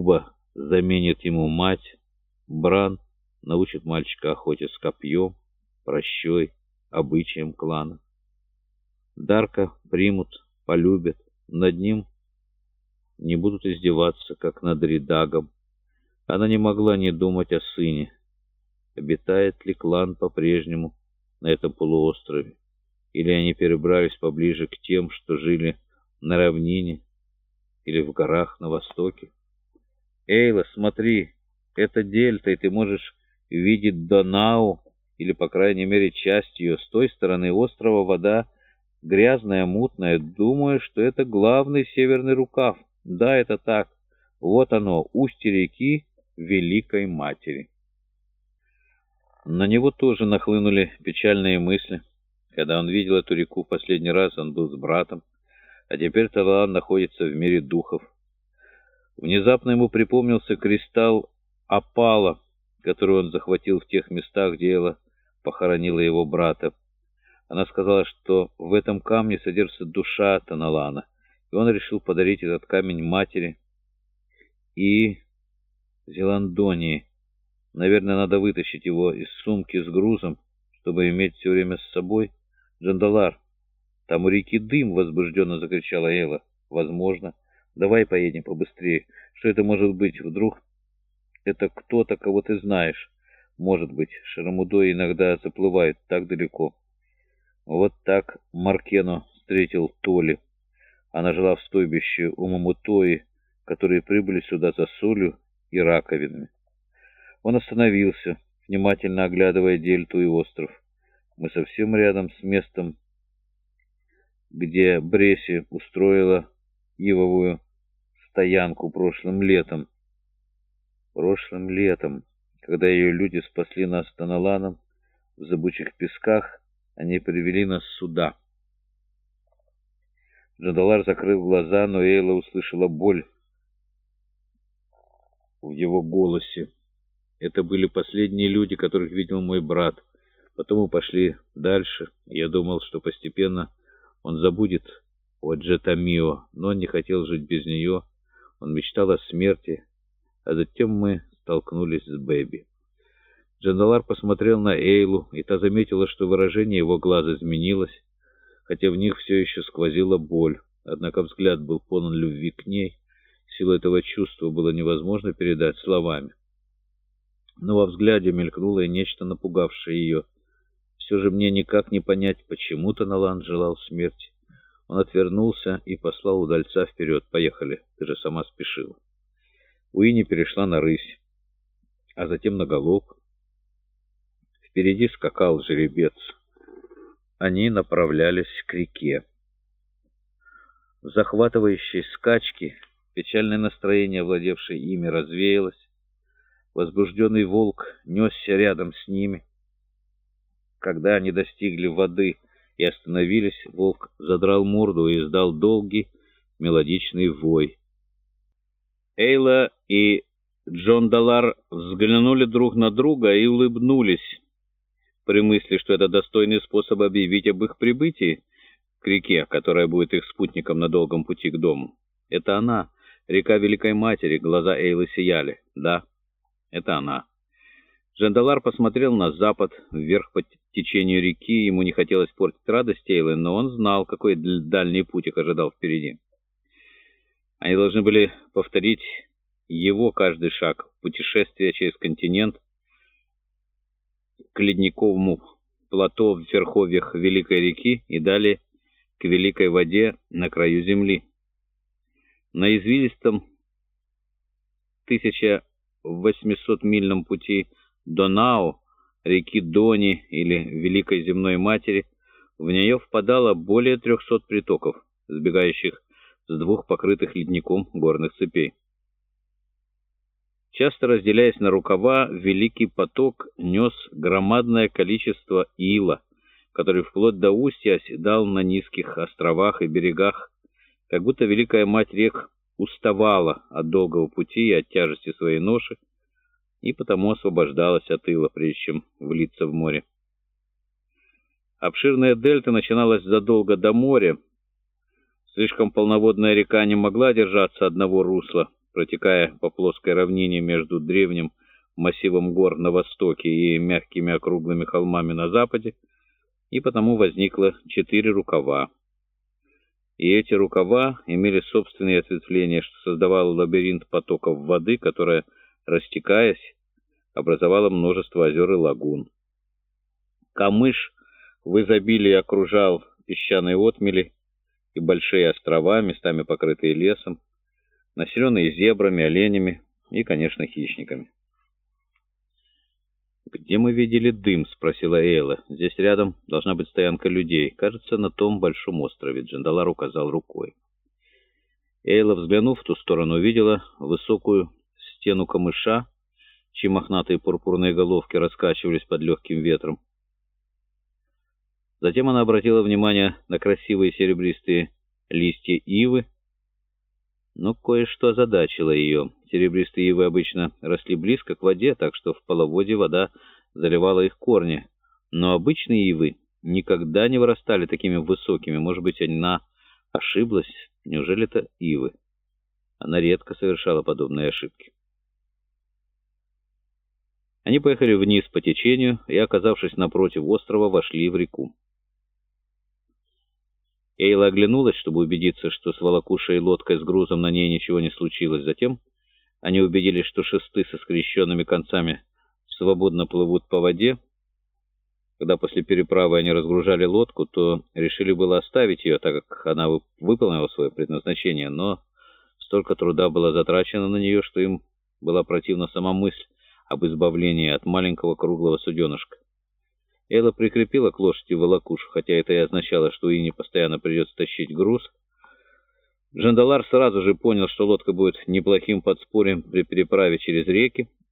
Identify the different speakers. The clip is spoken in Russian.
Speaker 1: Туба заменит ему мать, Бран научит мальчика охоте с копьем, прощой, обычаем клана. Дарка примут, полюбят, над ним не будут издеваться, как над Ридагом. Она не могла не думать о сыне. Обитает ли клан по-прежнему на этом полуострове? Или они перебрались поближе к тем, что жили на равнине или в горах на востоке? Эйла, смотри, это дельта, и ты можешь видеть Донау, или, по крайней мере, часть ее. С той стороны острова вода грязная, мутная. Думаю, что это главный северный рукав. Да, это так. Вот оно, устье реки Великой Матери. На него тоже нахлынули печальные мысли. Когда он видел эту реку в последний раз, он был с братом, а теперь Талан находится в мире духов. Внезапно ему припомнился кристалл опала, который он захватил в тех местах, где Элла похоронила его брата. Она сказала, что в этом камне содержится душа Таналана, и он решил подарить этот камень матери и Зеландонии. Наверное, надо вытащить его из сумки с грузом, чтобы иметь все время с собой. «Джандалар, там у реки дым!» — возбужденно закричала Элла. «Возможно. Давай поедем побыстрее. Что это может быть? Вдруг это кто-то, кого ты знаешь?» Может быть, Шарамудой иногда заплывает так далеко. Вот так Маркено встретил Толи. Она жила в стойбище у Мамутои, которые прибыли сюда за солью и раковинами. Он остановился, внимательно оглядывая дельту и остров. Мы совсем рядом с местом, где Бреси устроила ивовую стоянку прошлым летом. Прошлым летом... Когда ее люди спасли нас Таналаном в забучих песках, они привели нас сюда. Джандалар закрыл глаза, но Эйла услышала боль в его голосе. Это были последние люди, которых видел мой брат. Потом мы пошли дальше. Я думал, что постепенно он забудет о Джетамио, но он не хотел жить без нее. Он мечтал о смерти, а затем мы столкнулись с Бэби. Джандалар посмотрел на Эйлу, и та заметила, что выражение его глаз изменилось, хотя в них все еще сквозила боль. Однако взгляд был полон любви к ней. Силу этого чувства было невозможно передать словами. Но во взгляде мелькнуло и нечто напугавшее ее. Все же мне никак не понять, почему-то Налан желал смерти. Он отвернулся и послал удальца вперед. «Поехали, ты же сама спешила». Уинни перешла на рысь а затем на галоп. Впереди скакал жеребец. Они направлялись к реке. В захватывающей скачке печальное настроение, владевшее ими, развеялось. Возбужденный волк несся рядом с ними. Когда они достигли воды и остановились, волк задрал морду и издал долгий мелодичный вой. Эйла и Джон Далар взглянули друг на друга и улыбнулись при мысли, что это достойный способ объявить об их прибытии к реке, которая будет их спутником на долгом пути к дому. Это она, река Великой Матери, глаза Эйлы сияли. Да, это она. Джандалар посмотрел на запад, вверх по течению реки. Ему не хотелось портить радость Эйлы, но он знал, какой дальний путь их ожидал впереди. Они должны были повторить его каждый шаг, путешествие через континент к ледниковому плато в верховьях Великой реки и далее к Великой воде на краю земли. На извилистом 1800-мильном пути Донау, реки Дони или Великой земной матери, в нее впадало более 300 притоков, сбегающих с двух покрытых ледником горных цепей. Часто разделяясь на рукава, Великий поток нес громадное количество ила, который вплоть до устья оседал на низких островах и берегах, как будто Великая Мать рек уставала от долгого пути и от тяжести своей ноши, и потому освобождалась от ила, прежде чем влиться в море. Обширная дельта начиналась задолго до моря. Слишком полноводная река не могла держаться одного русла, протекая по плоской равнине между древним массивом гор на востоке и мягкими округлыми холмами на западе, и потому возникло четыре рукава. И эти рукава имели собственные ответвления, что создавало лабиринт потоков воды, которая, растекаясь, образовала множество озер и лагун. Камыш в изобилии окружал песчаные отмели и большие острова, местами покрытые лесом, населенные зебрами, оленями и, конечно, хищниками. «Где мы видели дым?» — спросила Эйла. «Здесь рядом должна быть стоянка людей. Кажется, на том большом острове». Джандалар указал рукой. Эйла, взглянув в ту сторону, увидела высокую стену камыша, чьи мохнатые пурпурные головки раскачивались под легким ветром. Затем она обратила внимание на красивые серебристые листья ивы, но кое-что озадачило ее. Серебристые ивы обычно росли близко к воде, так что в половодье вода заливала их корни. Но обычные ивы никогда не вырастали такими высокими. Может быть, она ошиблась? Неужели это ивы? Она редко совершала подобные ошибки. Они поехали вниз по течению и, оказавшись напротив острова, вошли в реку. Эйла оглянулась, чтобы убедиться, что с волокушей и лодкой с грузом на ней ничего не случилось. Затем они убедились, что шесты со скрещенными концами свободно плывут по воде. Когда после переправы они разгружали лодку, то решили было оставить ее, так как она выполнила свое предназначение, но столько труда было затрачено на нее, что им была противна сама мысль об избавлении от маленького круглого суденышка. Элла прикрепила к лошади волокушу, хотя это и означало, что Ине постоянно придется тащить груз. Джандалар сразу же понял, что лодка будет неплохим подспорьем при переправе через реки,